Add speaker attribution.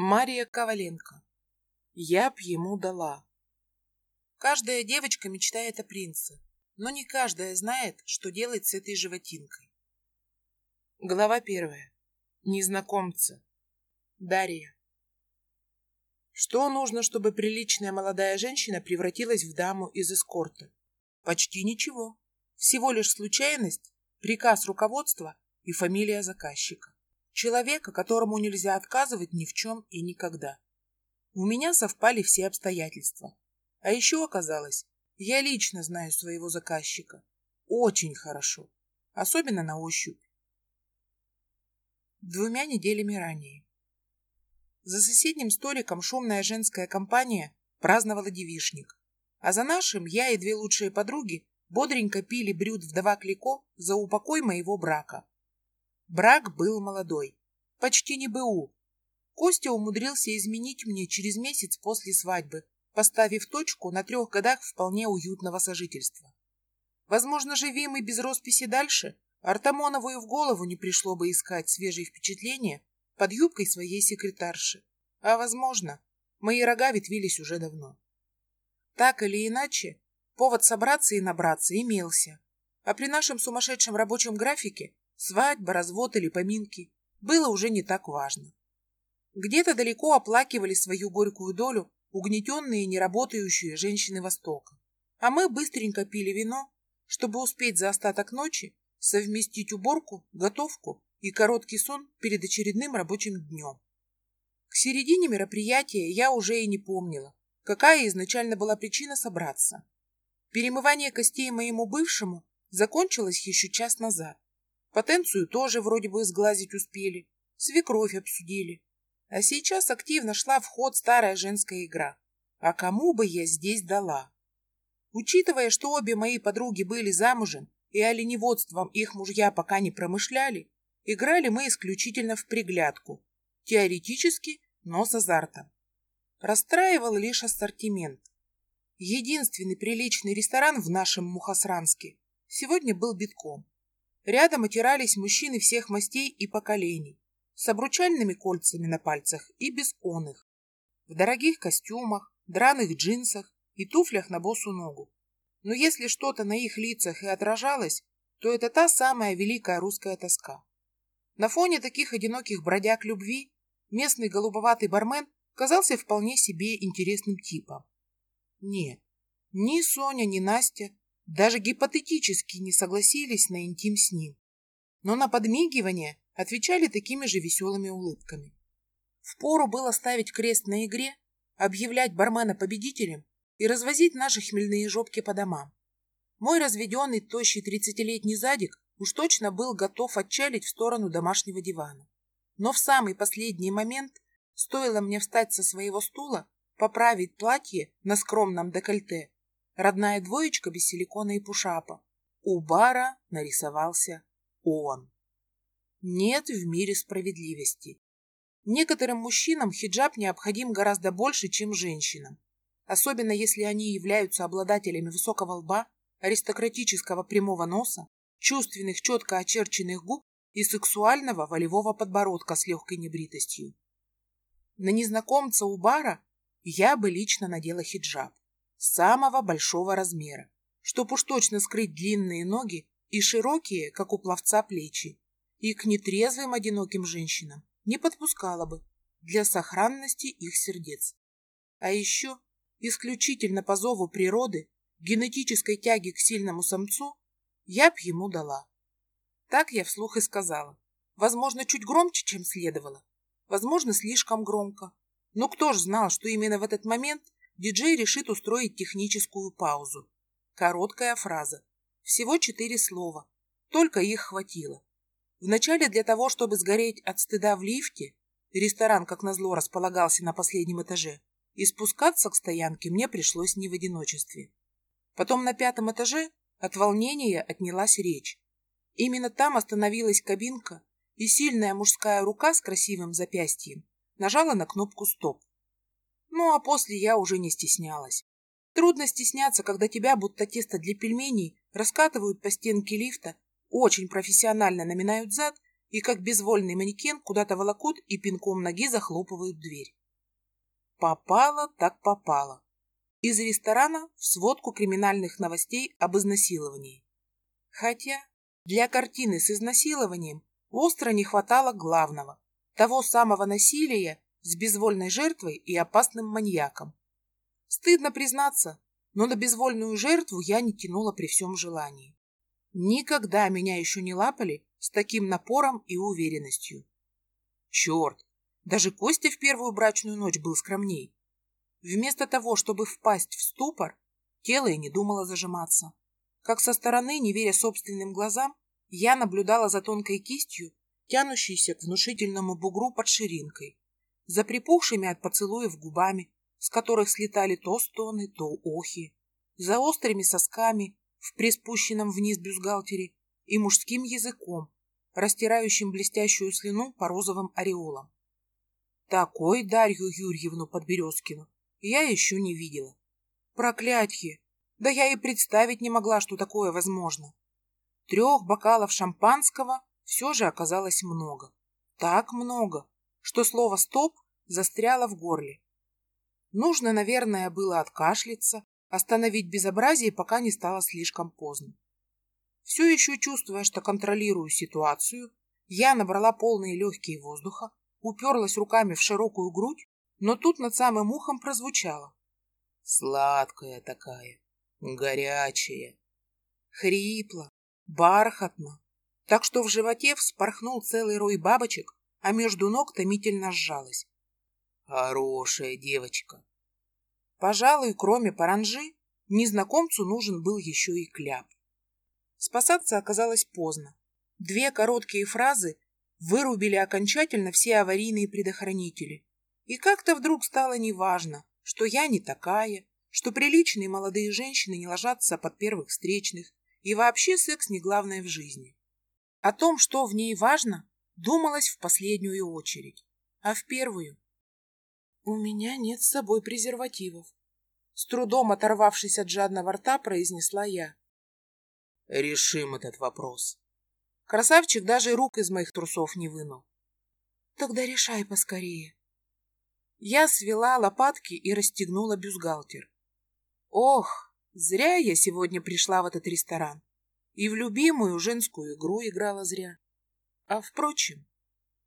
Speaker 1: Мария Коваленко. Я б ему дала. Каждая девочка мечтает о принце, но не каждая знает, что делать с этой животинкой. Глава первая. Незнакомцы. Дарья. Что нужно, чтобы приличная молодая женщина превратилась в даму из эскорта? Почти ничего. Всего лишь случайность, приказ руководства и фамилия заказчика. Человека, которому нельзя отказывать ни в чем и никогда. У меня совпали все обстоятельства. А еще оказалось, я лично знаю своего заказчика. Очень хорошо. Особенно на ощупь. Двумя неделями ранее. За соседним столиком шумная женская компания праздновала девишник. А за нашим я и две лучшие подруги бодренько пили брют вдова Клико за упокой моего брака. Брак был молодой, почти не БУ. Костя умудрился изменить мне через месяц после свадьбы, поставив точку на трех годах вполне уютного сожительства. Возможно, живи мы без росписи дальше, Артамонову и в голову не пришло бы искать свежие впечатления под юбкой своей секретарши. А, возможно, мои рога ветвились уже давно. Так или иначе, повод собраться и набраться имелся. А при нашем сумасшедшем рабочем графике свадьба, развод или поминки было уже не так важно. Где-то далеко оплакивали свою горькую долю угнетенные и неработающие женщины Востока. А мы быстренько пили вино, чтобы успеть за остаток ночи совместить уборку, готовку и короткий сон перед очередным рабочим днем. К середине мероприятия я уже и не помнила, какая изначально была причина собраться. Перемывание костей моему бывшему закончилось еще час назад. Потенцию тоже вроде бы сглазить успели, свекровь обсудили. А сейчас активно шла в ход старая женская игра. А кому бы я здесь дала? Учитывая, что обе мои подруги были замужем, и оленеводством их мужья пока не промышляли, играли мы исключительно в приглядку, теоретически, но с азартом. Расстраивал лишь ассортимент. Единственный приличный ресторан в нашем Мухосранске сегодня был битком. Рядом отирались мужчины всех мастей и поколений, с обручальными кольцами на пальцах и без оных, в дорогих костюмах, драных джинсах и туфлях на босу ногу. Но если что-то на их лицах и отражалось, то это та самая великая русская тоска. На фоне таких одиноких бродяг любви местный голубоватый бармен казался вполне себе интересным типом. Нет, ни Соня, ни Настя даже гипотетически не согласились на интим с ним, но на подмигивание отвечали такими же веселыми улыбками. Впору было ставить крест на игре, объявлять бармена победителем и развозить наши хмельные жопки по домам. Мой разведенный, тощий тридцатилетний задик уж точно был готов отчалить в сторону домашнего дивана. Но в самый последний момент, стоило мне встать со своего стула, поправить платье на скромном декольте, родная двоечка без силикона и пушапа, у бара нарисовался он. Нет в мире справедливости. Некоторым мужчинам хиджаб необходим гораздо больше, чем женщинам особенно если они являются обладателями высокого лба, аристократического прямого носа, чувственных четко очерченных губ и сексуального волевого подбородка с легкой небритостью. На незнакомца у бара я бы лично надела хиджаб самого большого размера, чтоб уж точно скрыть длинные ноги и широкие, как у пловца, плечи, и к нетрезвым одиноким женщинам не подпускала бы для сохранности их сердец. А еще исключительно по зову природы, генетической тяги к сильному самцу, я б ему дала. Так я вслух и сказала. Возможно, чуть громче, чем следовало. Возможно, слишком громко. Но кто ж знал, что именно в этот момент диджей решит устроить техническую паузу. Короткая фраза. Всего четыре слова. Только их хватило. Вначале для того, чтобы сгореть от стыда в лифте, ресторан, как назло, располагался на последнем этаже, и спускаться к стоянке мне пришлось не в одиночестве. Потом на пятом этаже от волнения отнялась речь. Именно там остановилась кабинка, и сильная мужская рука с красивым запястьем нажала на кнопку «Стоп». Ну, а после я уже не стеснялась. Трудно стесняться, когда тебя, будто тесто для пельменей, раскатывают по стенке лифта, очень профессионально наминают зад и как безвольный манекен куда-то волокут и пинком ноги захлопывают дверь. Попало так попало. Из ресторана в сводку криминальных новостей об изнасиловании. Хотя для картины с изнасилованием остро не хватало главного, того самого насилия с безвольной жертвой и опасным маньяком. Стыдно признаться, но на безвольную жертву я не тянула при всем желании. Никогда меня еще не лапали с таким напором и уверенностью. Черт, даже Костя в первую брачную ночь был скромней. Вместо того, чтобы впасть в ступор, тело и не думало зажиматься. Как со стороны, не веря собственным глазам, я наблюдала за тонкой кистью, тянущейся к внушительному бугру под ширинкой, за припухшими от поцелуев губами, с которых слетали то стоны, то охи, за острыми сосками в приспущенном вниз бюстгальтере и мужским языком, растирающим блестящую слюну по розовым ореолам. Такой Дарью Юрьевну Подберезкину я еще не видела. Проклятье! Да я и представить не могла, что такое возможно. Трех бокалов шампанского все же оказалось много. Так много, что слово «стоп» застряло в горле. Нужно, наверное, было откашляться, остановить безобразие, пока не стало слишком поздно. Все еще чувствуя, что контролирую ситуацию, я набрала полные легкие воздуха, уперлась руками в широкую грудь, но тут над самым ухом прозвучало. Сладкая такая, горячая. Хрипло, бархатно, так что в животе вспорхнул целый рой бабочек, а между ног томительно сжалась. Хорошая девочка. Пожалуй, кроме паранжи, незнакомцу нужен был еще и кляп. Спасаться оказалось поздно. Две короткие фразы вырубили окончательно все аварийные предохранители. И как-то вдруг стало неважно, что я не такая, что приличные молодые женщины не ложатся под первых встречных, и вообще секс не главное в жизни. О том, что в ней важно, думалось в последнюю очередь, а в первую «У меня нет с собой презервативов», — с трудом оторвавшись от жадного рта, произнесла я. «Решим этот вопрос». Красавчик даже рук из моих трусов не вынул. «Тогда решай поскорее». Я свела лопатки и расстегнула бюстгальтер. Ох, зря я сегодня пришла в этот ресторан. И в любимую женскую игру играла зря. А впрочем,